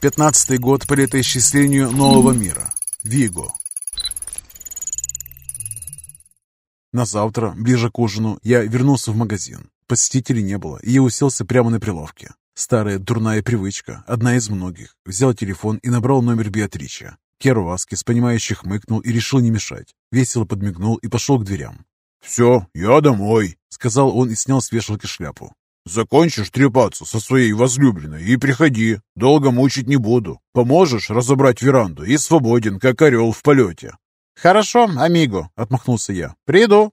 Пятнадцатый год по летоисчислению нового мира. Виго. На завтра, ближе к ужину, я вернулся в магазин. Посетителей не было, и я уселся прямо на прилавке. Старая дурная привычка, одна из многих. Взял телефон и набрал номер Беатрича. Керу Васкис, понимающий, хмыкнул и решил не мешать. Весело подмигнул и пошел к дверям. «Все, я домой», — сказал он и снял с вешалки шляпу. «Закончишь трепаться со своей возлюбленной и приходи. Долго мучить не буду. Поможешь разобрать веранду и свободен, как орел в полете». «Хорошо, амиго», — отмахнулся я. «Приду».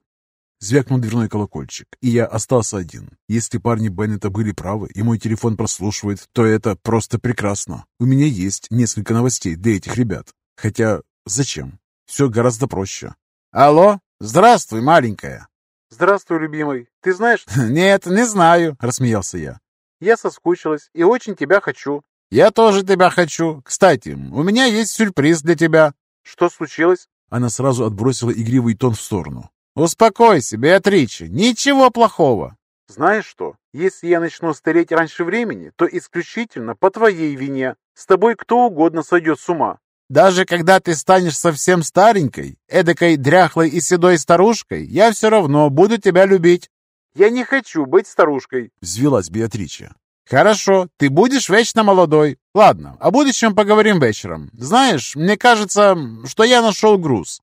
Звякнул дверной колокольчик, и я остался один. Если парни Беннета были правы, и мой телефон прослушивает, то это просто прекрасно. У меня есть несколько новостей для этих ребят. Хотя, зачем? Все гораздо проще. «Алло? Здравствуй, маленькая!» «Здравствуй, любимый. Ты знаешь...» «Нет, не знаю», — рассмеялся я. «Я соскучилась и очень тебя хочу». «Я тоже тебя хочу. Кстати, у меня есть сюрприз для тебя». «Что случилось?» Она сразу отбросила игривый тон в сторону. «Успокойся, Беатриче, ничего плохого». «Знаешь что, если я начну стареть раньше времени, то исключительно по твоей вине. С тобой кто угодно сойдет с ума». «Даже когда ты станешь совсем старенькой, эдакой дряхлой и седой старушкой, я все равно буду тебя любить». «Я не хочу быть старушкой», — взвелась Беатрича. «Хорошо, ты будешь вечно молодой. Ладно, о будущем поговорим вечером. Знаешь, мне кажется, что я нашел груз.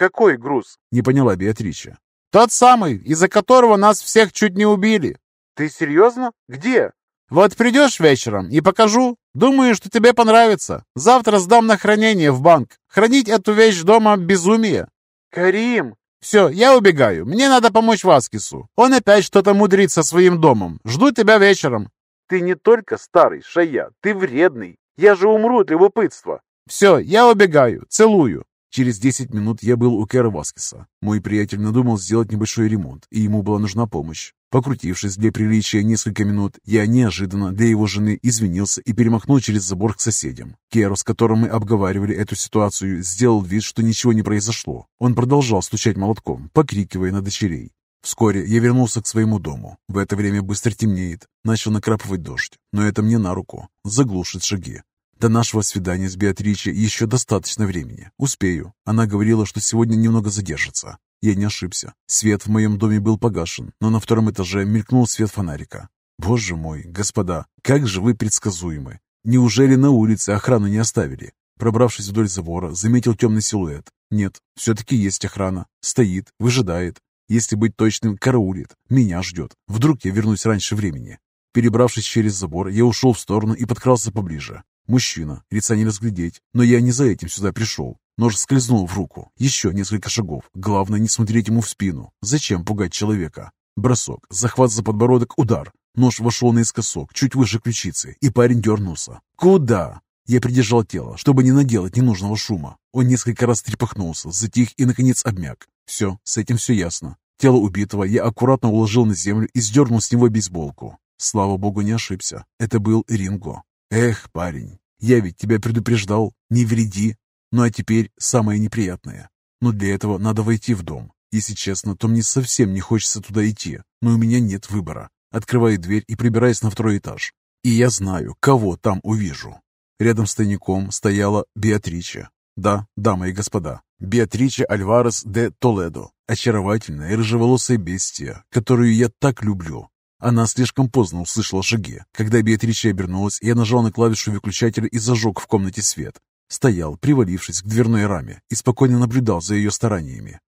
«Какой груз?» — не поняла Беатрича. «Тот самый, из-за которого нас всех чуть не убили». «Ты серьезно? Где?» «Вот придешь вечером и покажу. Думаю, что тебе понравится. Завтра сдам на хранение в банк. Хранить эту вещь дома — безумие». «Карим!» «Все, я убегаю. Мне надо помочь Васкису. Он опять что-то мудрит со своим домом. Жду тебя вечером». «Ты не только старый, Шая, ты вредный. Я же умру от любопытства». «Все, я убегаю. Целую». Через 10 минут я был у Кэра Васкиса. Мой приятель надумал сделать небольшой ремонт, и ему была нужна помощь. Покрутившись для приличия несколько минут, я неожиданно для его жены извинился и перемахнул через забор к соседям. Керу, с которым мы обговаривали эту ситуацию, сделал вид, что ничего не произошло. Он продолжал стучать молотком, покрикивая на дочерей. Вскоре я вернулся к своему дому. В это время быстро темнеет. Начал накрапывать дождь, но это мне на руку. Заглушит шаги. До нашего свидания с Беатричей еще достаточно времени. Успею. Она говорила, что сегодня немного задержится. Я не ошибся. Свет в моем доме был погашен, но на втором этаже мелькнул свет фонарика. Боже мой, господа, как же вы предсказуемы. Неужели на улице охрану не оставили? Пробравшись вдоль забора, заметил темный силуэт. Нет, все-таки есть охрана. Стоит, выжидает. Если быть точным, караулит. Меня ждет. Вдруг я вернусь раньше времени. Перебравшись через забор, я ушел в сторону и подкрался поближе. Мужчина, лица не разглядеть, но я не за этим сюда пришел. Нож скользнул в руку. Еще несколько шагов. Главное не смотреть ему в спину. Зачем пугать человека? Бросок, захват за подбородок, удар. Нож вошел наискосок, чуть выше ключицы, и парень дернулся. «Куда?» Я придержал тело, чтобы не наделать ненужного шума. Он несколько раз трепахнулся, затих и, наконец, обмяк. Все, с этим все ясно. Тело убитого я аккуратно уложил на землю и сдернул с него бейсболку. Слава богу, не ошибся. Это был Ринго. Эх, парень, я ведь тебя предупреждал, не вреди. Ну а теперь самое неприятное. Но для этого надо войти в дом. Если честно, то мне совсем не хочется туда идти, но у меня нет выбора. Открываю дверь и прибираюсь на второй этаж. И я знаю, кого там увижу. Рядом с тайником стояла Беатрича. Да, дамы и господа, Беатрича Альварес де Толедо. Очаровательная рыжеволосая бестия, которую я так люблю. Она слишком поздно услышала шаги. Когда Беатрича обернулась, я нажал на клавишу выключателя и зажег в комнате свет. Стоял, привалившись к дверной раме, и спокойно наблюдал за ее стараниями.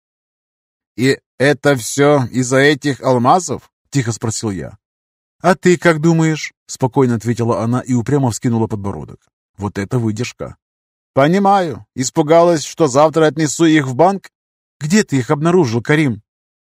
«И это все из-за этих алмазов?» — тихо спросил я. «А ты как думаешь?» — спокойно ответила она и упрямо вскинула подбородок. «Вот это выдержка!» «Понимаю. Испугалась, что завтра отнесу их в банк?» «Где ты их обнаружил, Карим?»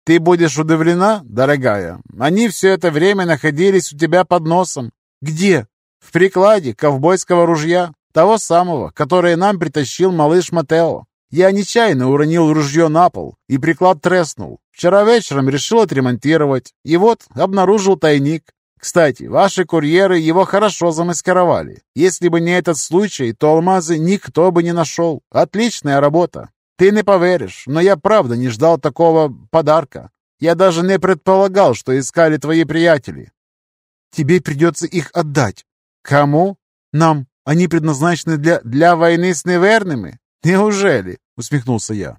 Ты будешь удивлена, дорогая. Они все это время находились у тебя под носом. Где? В прикладе ковбойского ружья. Того самого, которое нам притащил малыш Матео. Я нечаянно уронил ружье на пол, и приклад треснул. Вчера вечером решил отремонтировать, и вот обнаружил тайник. Кстати, ваши курьеры его хорошо замаскировали. Если бы не этот случай, то алмазы никто бы не нашел. Отличная работа. Ты не поверишь, но я правда не ждал такого подарка. Я даже не предполагал, что искали твои приятели. Тебе придется их отдать. Кому? Нам. Они предназначены для... для войны с неверными? Неужели? Усмехнулся я.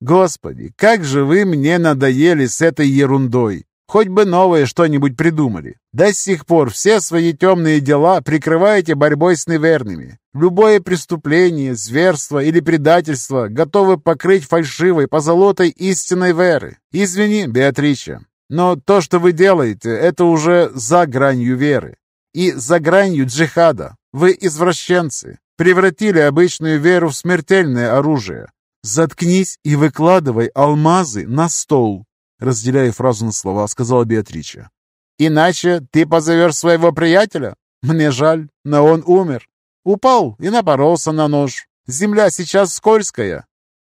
Господи, как же вы мне надоели с этой ерундой. Хоть бы новое что-нибудь придумали. До сих пор все свои темные дела прикрываете борьбой с неверными. Любое преступление, зверство или предательство готовы покрыть фальшивой позолотой истинной веры. Извини, Беатрича, но то, что вы делаете, это уже за гранью веры. И за гранью джихада. Вы извращенцы. Превратили обычную веру в смертельное оружие. Заткнись и выкладывай алмазы на стол. Разделяя фразу на слова, сказала Беатрича. «Иначе ты позовешь своего приятеля? Мне жаль, но он умер. Упал и напоролся на нож. Земля сейчас скользкая».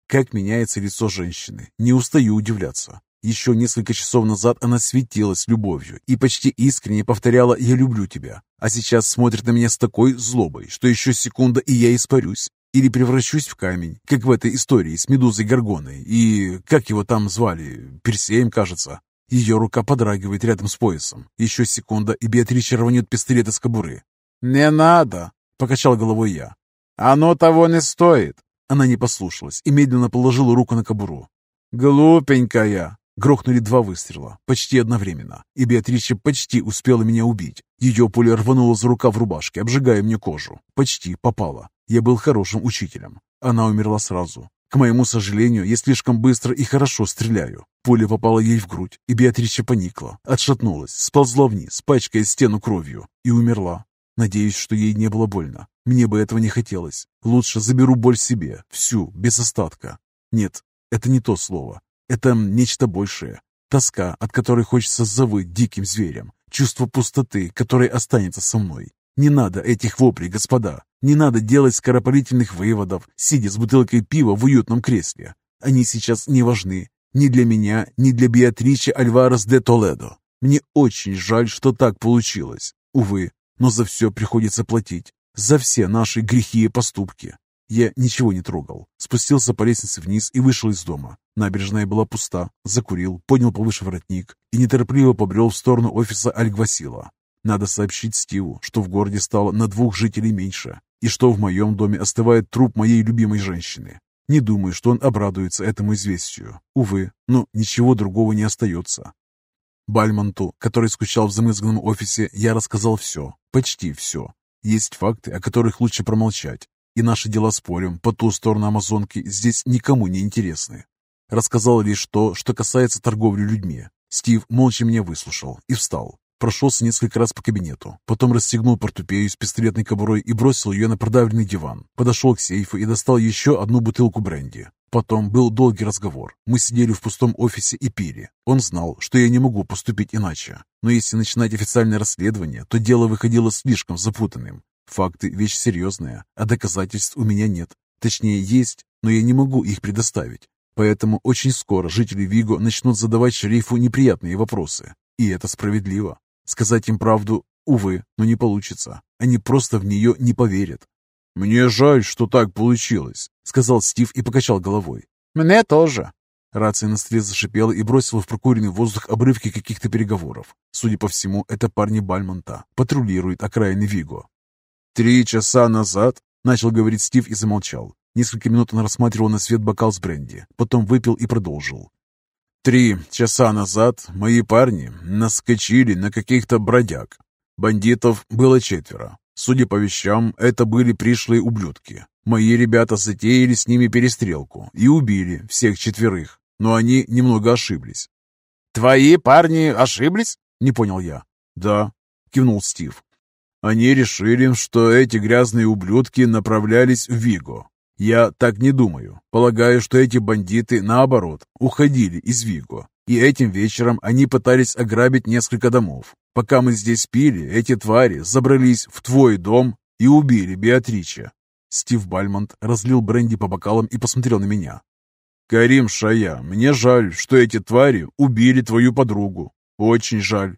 Как меняется лицо женщины. Не устаю удивляться. Еще несколько часов назад она светилась любовью и почти искренне повторяла «я люблю тебя», а сейчас смотрит на меня с такой злобой, что еще секунда и я испарюсь. Или превращусь в камень, как в этой истории с Медузой Горгоной и, как его там звали, Персеем, кажется. Ее рука подрагивает рядом с поясом. Еще секунда, и Беатрича рванет пистолет из кобуры. «Не надо!» — покачал головой я. «Оно того не стоит!» Она не послушалась и медленно положила руку на кобуру. «Глупенькая!» Грохнули два выстрела, почти одновременно, и Беатрича почти успела меня убить. Ее пуля рванула за рукав рубашки, обжигая мне кожу. Почти попала. Я был хорошим учителем. Она умерла сразу. К моему сожалению, я слишком быстро и хорошо стреляю. Пуля попала ей в грудь, и Беатрича поникла, отшатнулась, сползла вниз, пачкая стену кровью, и умерла. Надеюсь, что ей не было больно. Мне бы этого не хотелось. Лучше заберу боль себе, всю, без остатка. Нет, это не то слово. Это нечто большее. Тоска, от которой хочется завыть диким зверем. Чувство пустоты, которое останется со мной. Не надо этих воплей, господа. Не надо делать скоропалительных выводов, сидя с бутылкой пива в уютном кресле. Они сейчас не важны. Ни для меня, ни для Беатричи Альварес де Толедо. Мне очень жаль, что так получилось. Увы, но за все приходится платить. За все наши грехи и поступки. Я ничего не трогал. Спустился по лестнице вниз и вышел из дома. Набережная была пуста. Закурил, поднял повыше воротник и неторопливо побрел в сторону офиса Альгвасила. Надо сообщить Стиву, что в городе стало на двух жителей меньше, и что в моем доме остывает труп моей любимой женщины. Не думаю, что он обрадуется этому известию. Увы, но ничего другого не остается. Бальмонту, который скучал в замызганном офисе, я рассказал все, почти все. Есть факты, о которых лучше промолчать, и наши дела с полем по ту сторону Амазонки здесь никому не интересны. Рассказал лишь то, что касается торговли людьми. Стив молча меня выслушал и встал. Прошелся несколько раз по кабинету, потом расстегнул портупею с пистолетной кобурой и бросил ее на продавленный диван. Подошел к сейфу и достал еще одну бутылку бренди. Потом был долгий разговор. Мы сидели в пустом офисе и пили. Он знал, что я не могу поступить иначе. Но если начинать официальное расследование, то дело выходило слишком запутанным. Факты – вещь серьезная, а доказательств у меня нет. Точнее, есть, но я не могу их предоставить. Поэтому очень скоро жители Виго начнут задавать шерифу неприятные вопросы. И это справедливо. Сказать им правду, увы, но не получится. Они просто в нее не поверят. «Мне жаль, что так получилось», — сказал Стив и покачал головой. «Мне тоже». Рация на столе зашипела и бросила в прокуренный воздух обрывки каких-то переговоров. Судя по всему, это парни Бальмонта. Патрулируют окраины Виго. «Три часа назад?» — начал говорить Стив и замолчал. Несколько минут он рассматривал на свет бокал с бренди, потом выпил и продолжил. Три часа назад мои парни наскочили на каких-то бродяг. Бандитов было четверо. Судя по вещам, это были пришлые ублюдки. Мои ребята затеяли с ними перестрелку и убили всех четверых, но они немного ошиблись. «Твои парни ошиблись?» — не понял я. «Да», — кивнул Стив. «Они решили, что эти грязные ублюдки направлялись в Виго, я так не думаю. Полагаю, что эти бандиты, наоборот, уходили из Виго. И этим вечером они пытались ограбить несколько домов. Пока мы здесь пили, эти твари забрались в твой дом и убили Беатрича. Стив Бальмонт разлил бренди по бокалам и посмотрел на меня. «Карим Шая, мне жаль, что эти твари убили твою подругу. Очень жаль».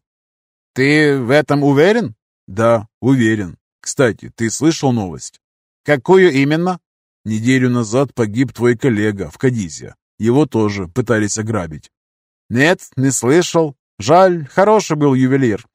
«Ты в этом уверен?» «Да, уверен. Кстати, ты слышал новость?» «Какую именно?» Неделю назад погиб твой коллега в Кадизе. Его тоже пытались ограбить». «Нет, не слышал. Жаль, хороший был ювелир».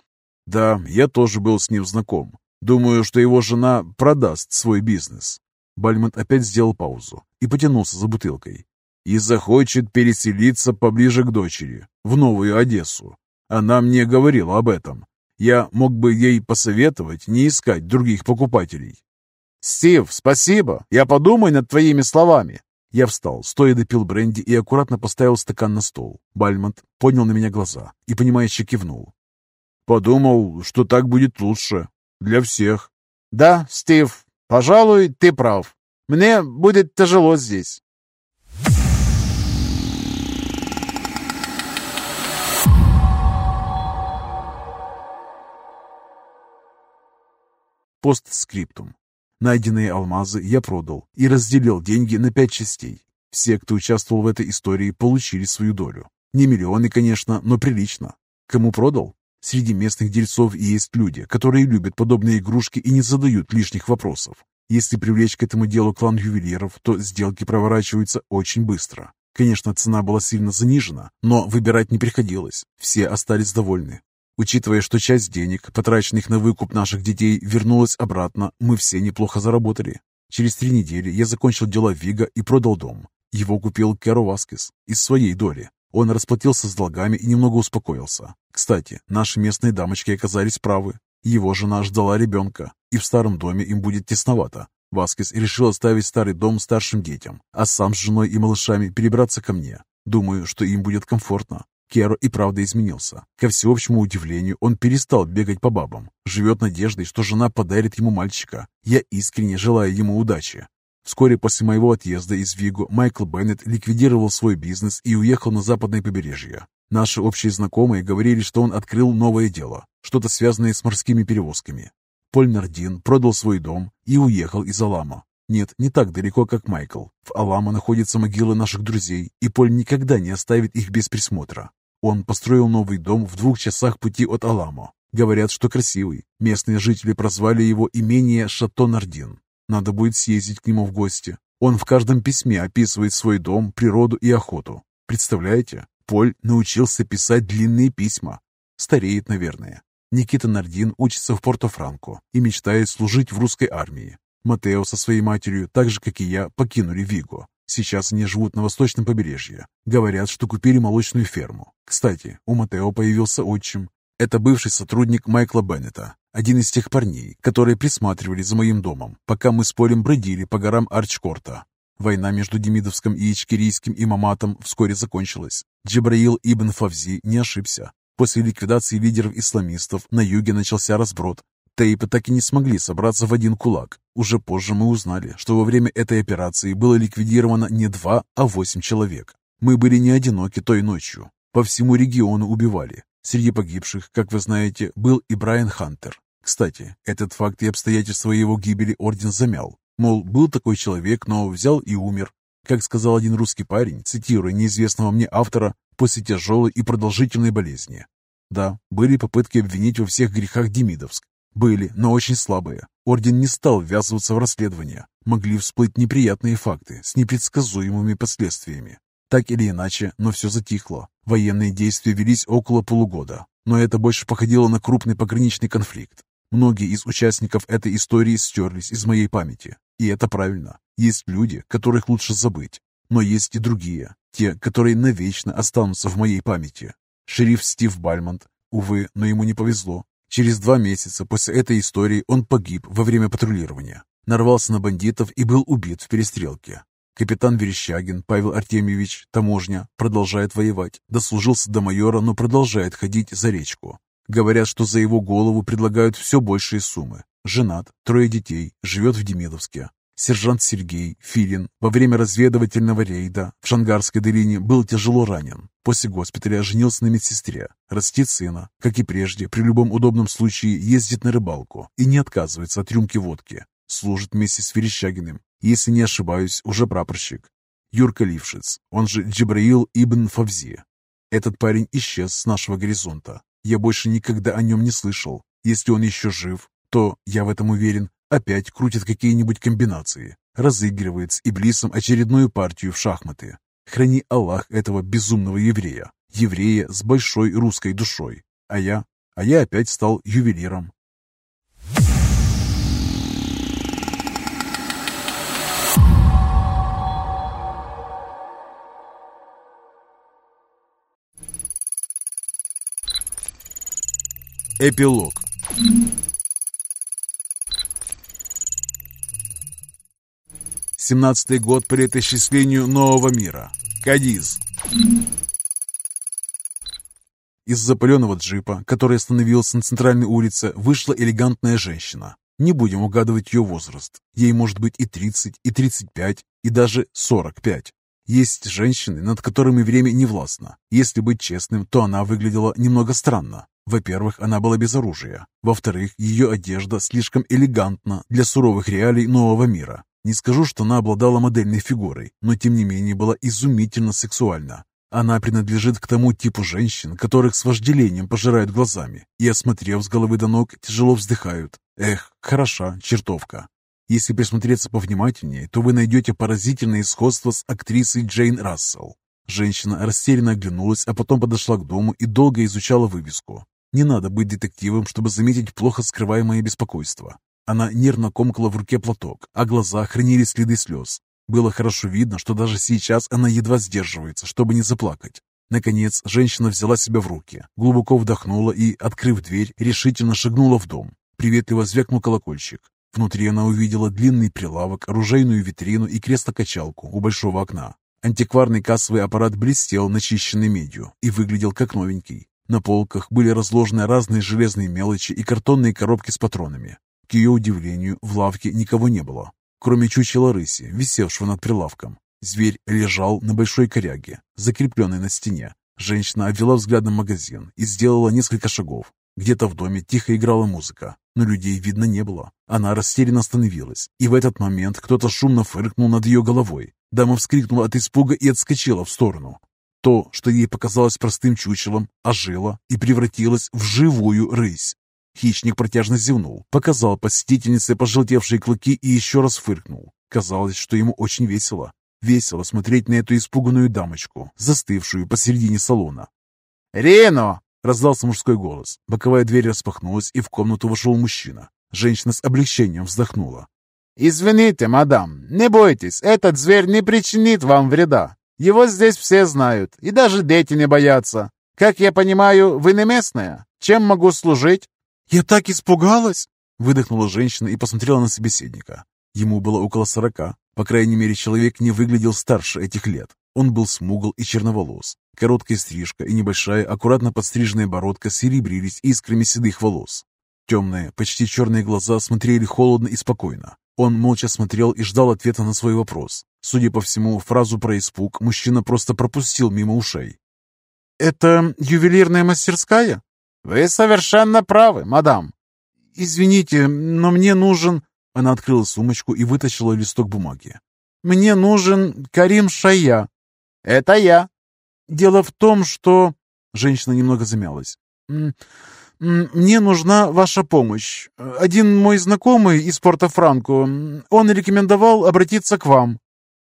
«Да, я тоже был с ним знаком. Думаю, что его жена продаст свой бизнес. Бальмонт опять сделал паузу и потянулся за бутылкой. И захочет переселиться поближе к дочери, в Новую Одессу. Она мне говорила об этом. Я мог бы ей посоветовать не искать других покупателей. «Стив, спасибо! Я подумаю над твоими словами!» Я встал, стоя допил бренди и аккуратно поставил стакан на стол. Бальмонт поднял на меня глаза и, понимающе кивнул. «Подумал, что так будет лучше. Для всех». «Да, Стив, пожалуй, ты прав. Мне будет тяжело здесь». Постскриптум. Найденные алмазы я продал и разделил деньги на пять частей. Все, кто участвовал в этой истории, получили свою долю. Не миллионы, конечно, но прилично. Кому продал? Среди местных дельцов есть люди, которые любят подобные игрушки и не задают лишних вопросов. Если привлечь к этому делу клан ювелиров, то сделки проворачиваются очень быстро. Конечно, цена была сильно занижена, но выбирать не приходилось. Все остались довольны. Учитывая, что часть денег, потраченных на выкуп наших детей, вернулась обратно, мы все неплохо заработали. Через три недели я закончил дела Вига и продал дом. Его купил Керо Васкес из своей доли. Он расплатился с долгами и немного успокоился. Кстати, наши местные дамочки оказались правы. Его жена ждала ребенка, и в старом доме им будет тесновато. Васкес решил оставить старый дом старшим детям, а сам с женой и малышами перебраться ко мне. Думаю, что им будет комфортно. Керо и правда изменился. Ко всеобщему удивлению, он перестал бегать по бабам. Живет надеждой, что жена подарит ему мальчика. Я искренне желаю ему удачи. Вскоре после моего отъезда из Виго Майкл Беннет ликвидировал свой бизнес и уехал на западное побережье. Наши общие знакомые говорили, что он открыл новое дело, что-то связанное с морскими перевозками. Поль Нардин продал свой дом и уехал из Алама. Нет, не так далеко, как Майкл. В Алама находятся могилы наших друзей, и Поль никогда не оставит их без присмотра. Он построил новый дом в двух часах пути от Аламо. Говорят, что красивый. Местные жители прозвали его имение Шато Нардин. Надо будет съездить к нему в гости. Он в каждом письме описывает свой дом, природу и охоту. Представляете? Поль научился писать длинные письма. Стареет, наверное. Никита Нардин учится в Порто-Франко и мечтает служить в русской армии. Матео со своей матерью, так же, как и я, покинули Виго. Сейчас они живут на восточном побережье. Говорят, что купили молочную ферму. Кстати, у Матео появился отчим. Это бывший сотрудник Майкла Беннета, один из тех парней, которые присматривали за моим домом, пока мы с Полем бродили по горам Арчкорта. Война между Демидовским и Ичкерийским имаматом вскоре закончилась. Джабраил ибн Фавзи не ошибся. После ликвидации лидеров исламистов на юге начался разброд, Тейпы так и не смогли собраться в один кулак. Уже позже мы узнали, что во время этой операции было ликвидировано не два, а восемь человек. Мы были не одиноки той ночью. По всему региону убивали. Среди погибших, как вы знаете, был и Брайан Хантер. Кстати, этот факт и обстоятельства его гибели орден замял. Мол, был такой человек, но взял и умер. Как сказал один русский парень, цитируя неизвестного мне автора, после тяжелой и продолжительной болезни. Да, были попытки обвинить во всех грехах Демидовск, были, но очень слабые. Орден не стал ввязываться в расследование. Могли всплыть неприятные факты с непредсказуемыми последствиями. Так или иначе, но все затихло. Военные действия велись около полугода. Но это больше походило на крупный пограничный конфликт. Многие из участников этой истории стерлись из моей памяти. И это правильно. Есть люди, которых лучше забыть. Но есть и другие. Те, которые навечно останутся в моей памяти. Шериф Стив Бальмонт. Увы, но ему не повезло. Через два месяца после этой истории он погиб во время патрулирования, нарвался на бандитов и был убит в перестрелке. Капитан Верещагин Павел Артемьевич, таможня, продолжает воевать, дослужился до майора, но продолжает ходить за речку. Говорят, что за его голову предлагают все большие суммы. Женат, трое детей, живет в Демидовске. Сержант Сергей Филин во время разведывательного рейда в Шангарской долине был тяжело ранен. После госпиталя женился на медсестре, растит сына, как и прежде, при любом удобном случае ездит на рыбалку и не отказывается от рюмки водки. Служит вместе с Верещагиным, если не ошибаюсь, уже прапорщик. Юрка Лившиц, он же Джибраил Ибн Фавзи. Этот парень исчез с нашего горизонта. Я больше никогда о нем не слышал. Если он еще жив, то, я в этом уверен, Опять крутит какие-нибудь комбинации. Разыгрывает с Иблисом очередную партию в шахматы. Храни Аллах этого безумного еврея. Еврея с большой русской душой. А я? А я опять стал ювелиром. Эпилог. Семнадцатый год по летоисчислению нового мира. Кадиз. Из запаленного джипа, который остановился на центральной улице, вышла элегантная женщина. Не будем угадывать ее возраст. Ей может быть и 30, и 35, и даже 45. Есть женщины, над которыми время не властно. Если быть честным, то она выглядела немного странно. Во-первых, она была без оружия. Во-вторых, ее одежда слишком элегантна для суровых реалий нового мира. Не скажу, что она обладала модельной фигурой, но тем не менее была изумительно сексуальна. Она принадлежит к тому типу женщин, которых с вожделением пожирают глазами, и, осмотрев с головы до ног, тяжело вздыхают. Эх, хороша чертовка. Если присмотреться повнимательнее, то вы найдете поразительное сходство с актрисой Джейн Рассел. Женщина растерянно оглянулась, а потом подошла к дому и долго изучала вывеску. Не надо быть детективом, чтобы заметить плохо скрываемое беспокойство. Она нервно комкала в руке платок, а глаза хранили следы слез. Было хорошо видно, что даже сейчас она едва сдерживается, чтобы не заплакать. Наконец, женщина взяла себя в руки, глубоко вдохнула и, открыв дверь, решительно шагнула в дом. Приветливо звякнул колокольчик. Внутри она увидела длинный прилавок, оружейную витрину и кресло-качалку у большого окна. Антикварный кассовый аппарат блестел начищенной медью и выглядел как новенький. На полках были разложены разные железные мелочи и картонные коробки с патронами. К ее удивлению, в лавке никого не было, кроме чучела рыси, висевшего над прилавком. Зверь лежал на большой коряге, закрепленной на стене. Женщина обвела взглядом магазин и сделала несколько шагов. Где-то в доме тихо играла музыка, но людей видно не было. Она растерянно остановилась, и в этот момент кто-то шумно фыркнул над ее головой. Дама вскрикнула от испуга и отскочила в сторону. То, что ей показалось простым чучелом, ожило и превратилось в живую рысь. Хищник протяжно зевнул, показал посетительнице пожелтевшие клыки и еще раз фыркнул. Казалось, что ему очень весело. Весело смотреть на эту испуганную дамочку, застывшую посередине салона. «Рино!» — раздался мужской голос. Боковая дверь распахнулась, и в комнату вошел мужчина. Женщина с облегчением вздохнула. «Извините, мадам, не бойтесь, этот зверь не причинит вам вреда. Его здесь все знают, и даже дети не боятся. Как я понимаю, вы не местная? Чем могу служить?» «Я так испугалась!» — выдохнула женщина и посмотрела на собеседника. Ему было около сорока. По крайней мере, человек не выглядел старше этих лет. Он был смугл и черноволос. Короткая стрижка и небольшая, аккуратно подстриженная бородка серебрились искрами седых волос. Темные, почти черные глаза смотрели холодно и спокойно. Он молча смотрел и ждал ответа на свой вопрос. Судя по всему, фразу про испуг мужчина просто пропустил мимо ушей. «Это ювелирная мастерская?» «Вы совершенно правы, мадам». «Извините, но мне нужен...» Она открыла сумочку и вытащила листок бумаги. «Мне нужен Карим Шая». «Это я». «Дело в том, что...» Женщина немного замялась. «Мне нужна ваша помощь. Один мой знакомый из Порто-Франко, он рекомендовал обратиться к вам».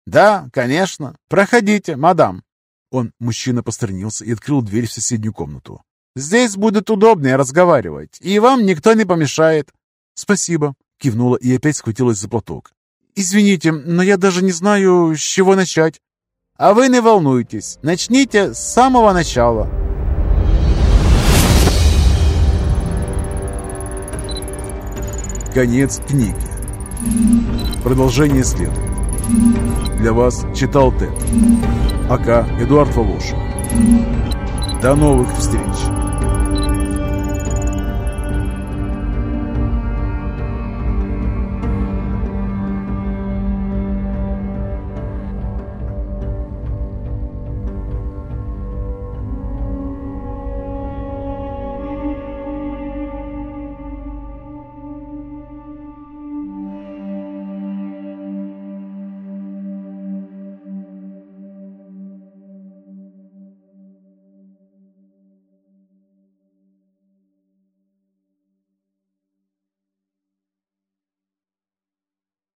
«Да, конечно. Проходите, мадам». Он, мужчина, посторонился и открыл дверь в соседнюю комнату. «Здесь будет удобнее разговаривать, и вам никто не помешает». «Спасибо», — кивнула и опять схватилась за платок. «Извините, но я даже не знаю, с чего начать». «А вы не волнуйтесь, начните с самого начала». Конец книги. Продолжение следует. Для вас читал Тед. АК Эдуард Волошин. До новых встреч!